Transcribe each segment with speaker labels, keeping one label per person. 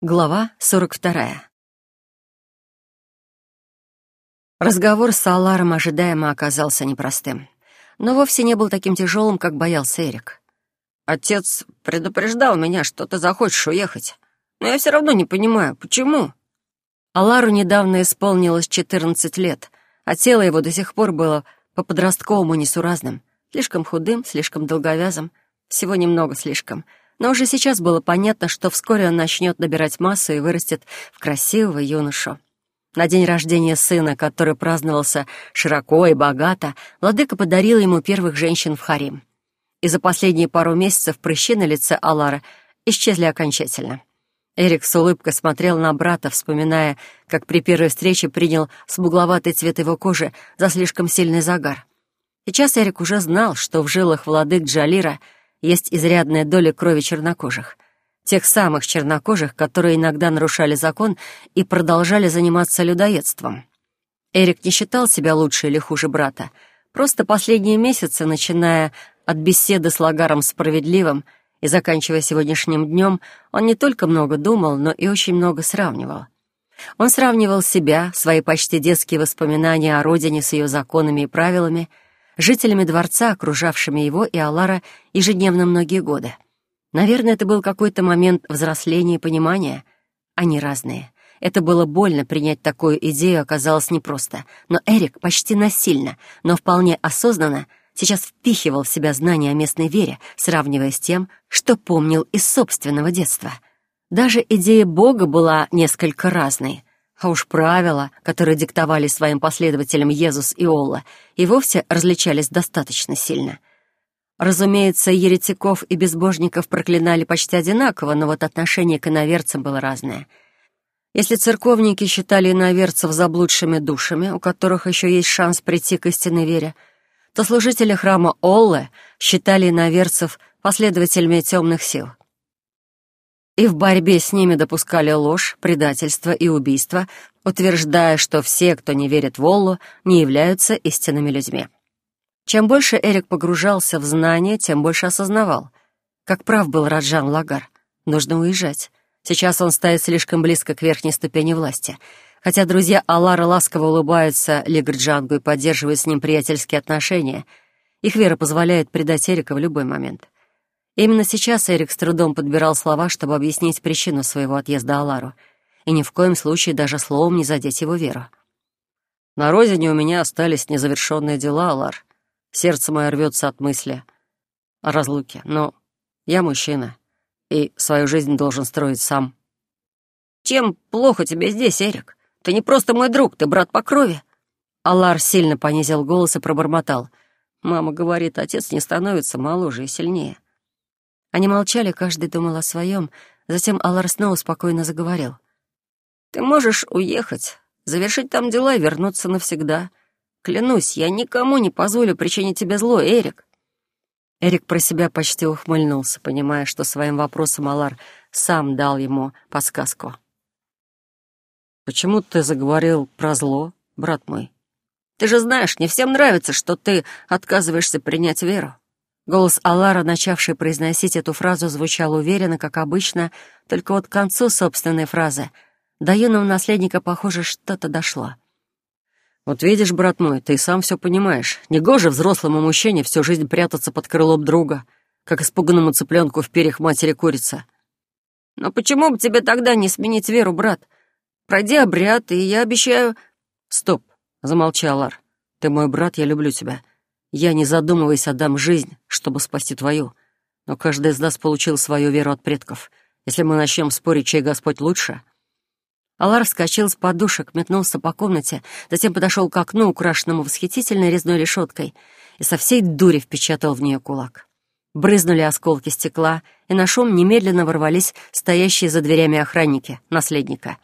Speaker 1: Глава 42. Разговор с Аларом ожидаемо оказался непростым, но вовсе не был таким тяжелым, как боялся Эрик.
Speaker 2: «Отец предупреждал меня, что ты захочешь уехать, но я все равно не понимаю, почему?»
Speaker 1: Алару недавно исполнилось 14 лет, а тело его до сих пор было по-подростковому несуразным, слишком худым, слишком долговязым, всего немного слишком — но уже сейчас было понятно, что вскоре он начнет набирать массу и вырастет в красивого юношу. На день рождения сына, который праздновался широко и богато, владыка подарил ему первых женщин в харим. И за последние пару месяцев прыщи на лице Алара исчезли окончательно. Эрик с улыбкой смотрел на брата, вспоминая, как при первой встрече принял смугловатый цвет его кожи за слишком сильный загар. Сейчас Эрик уже знал, что в жилах владык Джалира — есть изрядная доля крови чернокожих. Тех самых чернокожих, которые иногда нарушали закон и продолжали заниматься людоедством. Эрик не считал себя лучше или хуже брата. Просто последние месяцы, начиная от беседы с Лагаром Справедливым и заканчивая сегодняшним днем, он не только много думал, но и очень много сравнивал. Он сравнивал себя, свои почти детские воспоминания о родине с ее законами и правилами — жителями дворца, окружавшими его и Алара ежедневно многие годы. Наверное, это был какой-то момент взросления и понимания. Они разные. Это было больно, принять такую идею оказалось непросто. Но Эрик почти насильно, но вполне осознанно сейчас впихивал в себя знания о местной вере, сравнивая с тем, что помнил из собственного детства. Даже идея Бога была несколько разной — а уж правила, которые диктовали своим последователям Езус и Олла, и вовсе различались достаточно сильно. Разумеется, еретиков и безбожников проклинали почти одинаково, но вот отношение к иноверцам было разное. Если церковники считали иноверцев заблудшими душами, у которых еще есть шанс прийти к истинной вере, то служители храма Олле считали иноверцев последователями темных сил и в борьбе с ними допускали ложь, предательство и убийство, утверждая, что все, кто не верит в Оллу, не являются истинными людьми. Чем больше Эрик погружался в знания, тем больше осознавал. Как прав был Раджан Лагар. Нужно уезжать. Сейчас он стоит слишком близко к верхней ступени власти. Хотя друзья Алара ласково улыбаются Лигарджангу и поддерживают с ним приятельские отношения, их вера позволяет предать Эрика в любой момент. Именно сейчас Эрик с трудом подбирал слова, чтобы объяснить причину своего отъезда Алару, и ни в коем случае даже словом не задеть его веру. «На родине у меня остались незавершенные дела, Алар. Сердце мое рвется от мысли о разлуке, но я мужчина, и свою жизнь должен строить сам».
Speaker 2: «Чем плохо тебе здесь, Эрик? Ты не просто мой друг, ты брат по крови».
Speaker 1: Алар сильно понизил голос и пробормотал. «Мама говорит, отец не становится моложе и сильнее». Они молчали, каждый думал о своем. Затем Аллар снова спокойно заговорил.
Speaker 2: «Ты можешь уехать, завершить там дела и вернуться навсегда. Клянусь, я никому не позволю причинить тебе зло, Эрик».
Speaker 1: Эрик про себя почти ухмыльнулся, понимая, что своим вопросом Алар сам дал ему подсказку.
Speaker 2: «Почему ты заговорил про зло, брат мой? Ты же знаешь, не всем нравится, что ты отказываешься принять веру.
Speaker 1: Голос Алара, начавший произносить эту фразу, звучал уверенно, как обычно, только вот к концу собственной фразы до юного наследника, похоже, что-то дошло.
Speaker 2: «Вот видишь, брат мой, ты сам все понимаешь. Негоже взрослому мужчине всю жизнь прятаться под крылом друга, как испуганному цыпленку в перьях матери курица». «Но почему бы тебе тогда не сменить веру, брат? Пройди обряд, и я обещаю...»
Speaker 1: «Стоп!» — замолчал Алар. «Ты мой брат, я люблю тебя. Я, не задумываясь, отдам жизнь, чтобы спасти твою. Но каждый из нас получил свою веру от предков. Если мы начнем спорить, чей Господь лучше...» Алар вскочил с подушек, метнулся по комнате, затем подошел к окну, украшенному восхитительной резной решеткой, и со всей дури впечатал в нее кулак. Брызнули осколки стекла, и на шум немедленно ворвались стоящие за дверями охранники, наследника.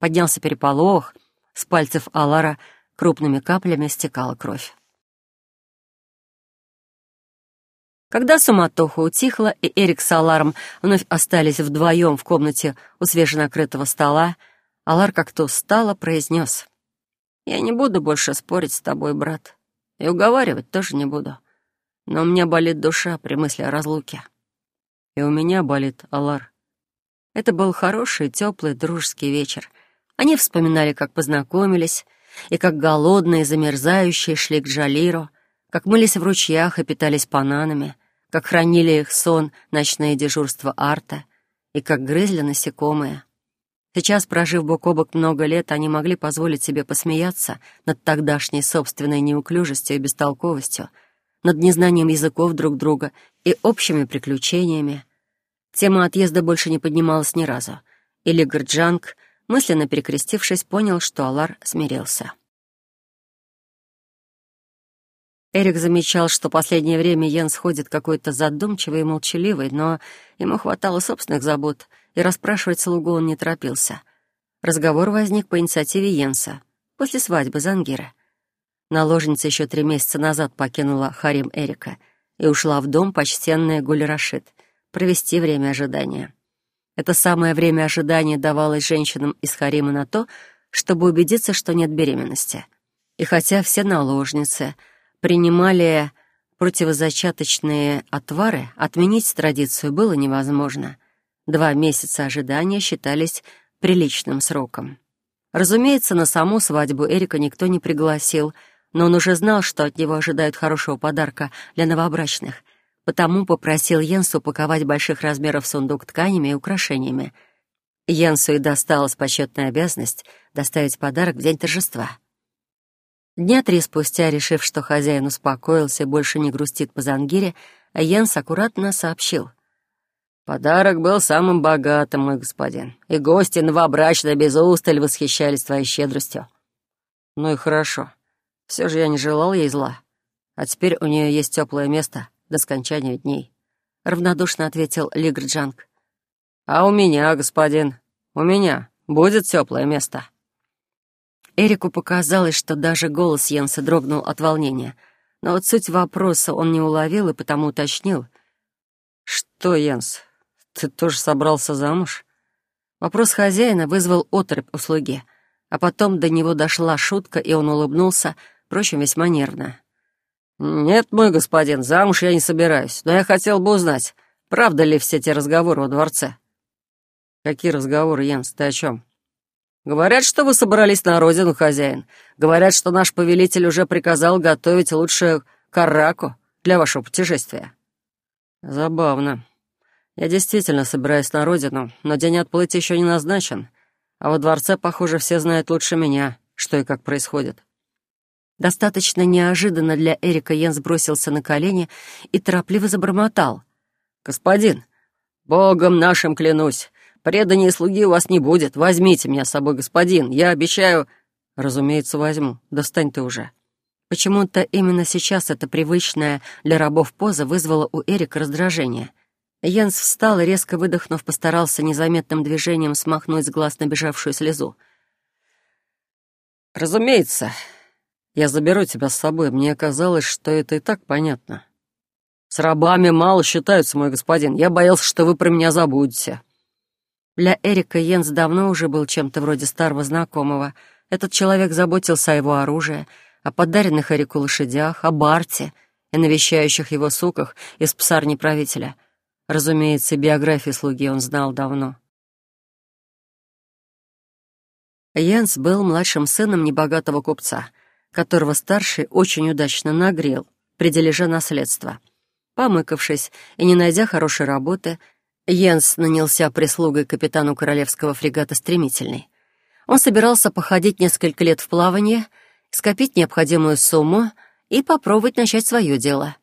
Speaker 1: Поднялся переполох, с пальцев Алара крупными каплями стекала кровь. Когда суматоха утихла, и Эрик с Аларом вновь остались вдвоем в комнате у свеженакрытого стола, Алар как-то устало произнес. «Я не буду больше спорить с тобой, брат, и уговаривать тоже не буду. Но у меня болит душа при мысли о разлуке». «И у меня болит, Алар. Это был хороший, теплый, дружеский вечер. Они вспоминали, как познакомились, и как голодные, замерзающие шли к Джалиру, как мылись в ручьях и питались бананами, как хранили их сон ночные дежурства Арта и как грызли насекомые. Сейчас, прожив бок о бок много лет, они могли позволить себе посмеяться над тогдашней собственной неуклюжестью и бестолковостью, над незнанием языков друг друга и общими приключениями. Тема отъезда больше не поднималась ни разу, и Лигарджанг, мысленно перекрестившись, понял, что Алар смирился. Эрик замечал, что последнее время Йенс ходит какой-то задумчивый и молчаливый, но ему хватало собственных забот, и расспрашивать слугу он не торопился. Разговор возник по инициативе Йенса, после свадьбы Зангира. Наложница еще три месяца назад покинула харим Эрика и ушла в дом почтенная Гуль Рашид провести время ожидания. Это самое время ожидания давалось женщинам из харима на то, чтобы убедиться, что нет беременности. И хотя все наложницы — принимали противозачаточные отвары, отменить традицию было невозможно. Два месяца ожидания считались приличным сроком. Разумеется, на саму свадьбу Эрика никто не пригласил, но он уже знал, что от него ожидают хорошего подарка для новобрачных, потому попросил Йенсу упаковать больших размеров сундук тканями и украшениями. Йенсу и досталась почетная обязанность доставить подарок в день торжества — Дня три спустя, решив, что хозяин успокоился и больше не грустит по Зангире, Йенс аккуратно сообщил. «Подарок был самым богатым, мой господин, и гости новобрачные без усталь восхищались твоей щедростью». «Ну и хорошо. Все же я не желал ей зла. А теперь у нее есть теплое место до скончания дней», — равнодушно ответил Лигрджанг. «А у меня, господин, у меня будет теплое место». Эрику показалось, что даже голос Йенса дрогнул от волнения. Но вот суть вопроса он не уловил и потому уточнил. «Что, Йенс, ты тоже собрался замуж?» Вопрос хозяина вызвал отрыбь у слуги, а потом до него дошла шутка, и он улыбнулся, впрочем, весьма нервно. «Нет, мой господин, замуж я не собираюсь, но я хотел бы узнать, правда ли все те разговоры во дворце?» «Какие разговоры, Йенс, ты о чем?» Говорят, что вы собрались на родину, хозяин. Говорят, что наш повелитель уже приказал готовить лучшую караку для вашего путешествия. Забавно. Я действительно собираюсь на родину, но день отплытия еще не назначен. А во дворце, похоже, все знают лучше меня, что и как происходит. Достаточно неожиданно для Эрика Йенс бросился на колени и торопливо забормотал. «Господин, богом нашим клянусь, Предания слуги у вас не будет. Возьмите меня с собой, господин. Я обещаю...» «Разумеется, возьму. Достань ты уже». Почему-то именно сейчас эта привычная для рабов поза вызвала у Эрика раздражение. Йенс встал и, резко выдохнув, постарался незаметным движением смахнуть с глаз набежавшую слезу. «Разумеется, я заберу тебя с собой. Мне казалось, что это и так понятно. С рабами мало считаются, мой господин. Я боялся, что вы про меня забудете». Для Эрика Йенс давно уже был чем-то вроде старого знакомого. Этот человек заботился о его оружии, о подаренных Эрику лошадях, о Барте и навещающих его суках из псарни правителя. Разумеется, биографию слуги он знал давно. Йенс был младшим сыном небогатого купца, которого старший очень удачно нагрел при дележе наследства. Помыкавшись и не найдя хорошей работы, Йенс нанялся прислугой капитану королевского фрегата «Стремительный». Он собирался походить несколько лет в плавание, скопить необходимую сумму и попробовать начать свое дело.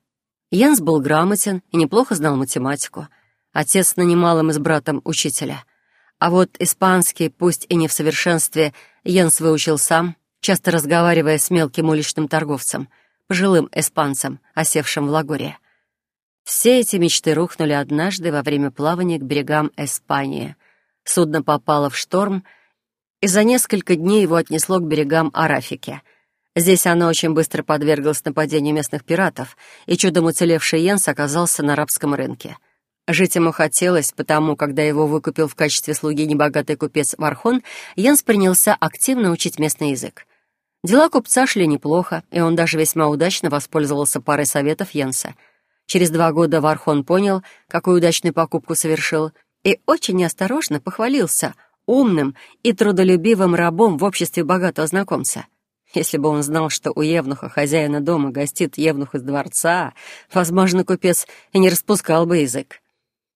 Speaker 1: Йенс был грамотен и неплохо знал математику. Отец нанимал им с братом учителя. А вот испанский, пусть и не в совершенстве, Йенс выучил сам, часто разговаривая с мелким уличным торговцем, пожилым испанцем, осевшим в Лагоре. Все эти мечты рухнули однажды во время плавания к берегам Испании. Судно попало в шторм, и за несколько дней его отнесло к берегам Арафики. Здесь оно очень быстро подверглось нападению местных пиратов, и чудом уцелевший Йенс оказался на арабском рынке. Жить ему хотелось, потому, когда его выкупил в качестве слуги небогатый купец Вархон, Йенс принялся активно учить местный язык. Дела купца шли неплохо, и он даже весьма удачно воспользовался парой советов Йенса — Через два года Вархон понял, какую удачную покупку совершил, и очень неосторожно похвалился умным и трудолюбивым рабом в обществе богатого знакомца. Если бы он знал, что у Евнуха хозяина дома гостит Евнух из дворца, возможно, купец и не распускал бы язык.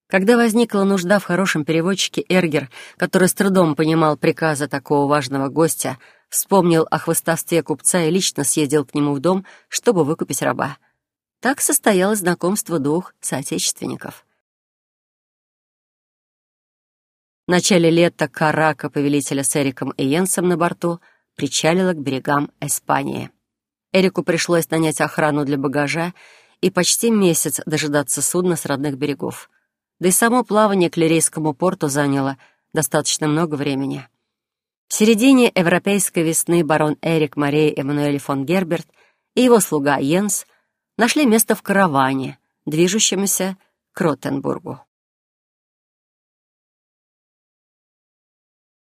Speaker 1: Когда возникла нужда в хорошем переводчике, Эргер, который с трудом понимал приказы такого важного гостя, вспомнил о хвостовстве купца и лично съездил к нему в дом, чтобы выкупить раба. Так состоялось знакомство двух соотечественников. В начале лета карака повелителя с Эриком и Йенсом на борту причалила к берегам Испании. Эрику пришлось нанять охрану для багажа и почти месяц дожидаться судна с родных берегов. Да и само плавание к Лирейскому порту заняло достаточно много времени. В середине европейской весны барон Эрик Мария Эммануэль фон Герберт и его слуга Йенс нашли место в караване, движущемся к Ротенбургу.